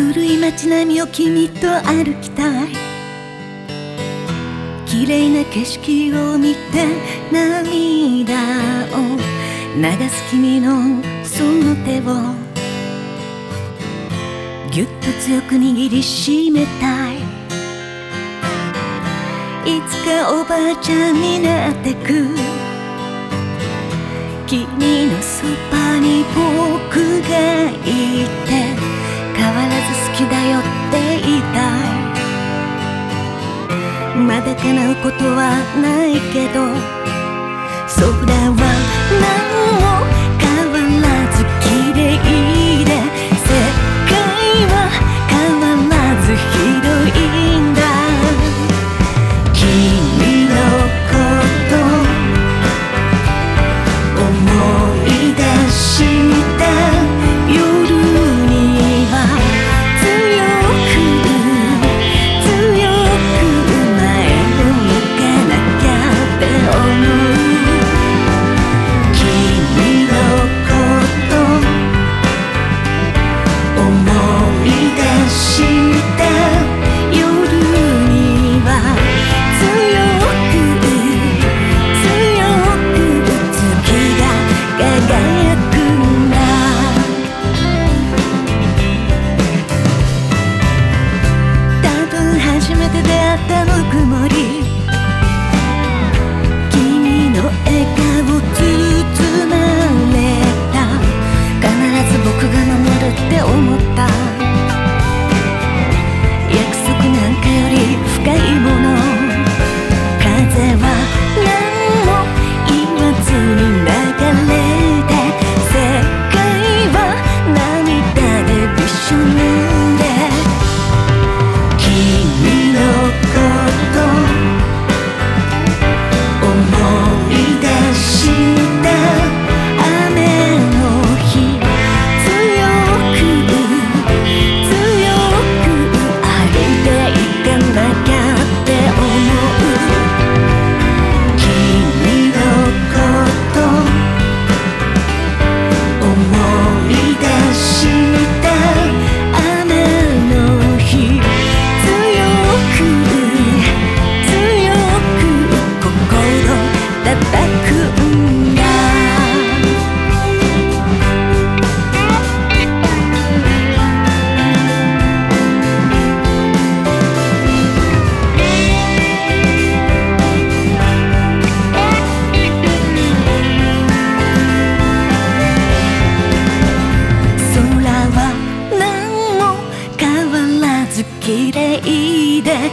古い街並みを君と歩きたい。綺麗な景色を見て涙を流す君のその手を。ぎゅっと強く握りしめたい。いつかおばあちゃんになってく。君のそばに僕がいて。変わらず好きだよって言いたい。まだ叶うことはないけど空はない。曇り叩くんだ空は何も変わらず綺麗で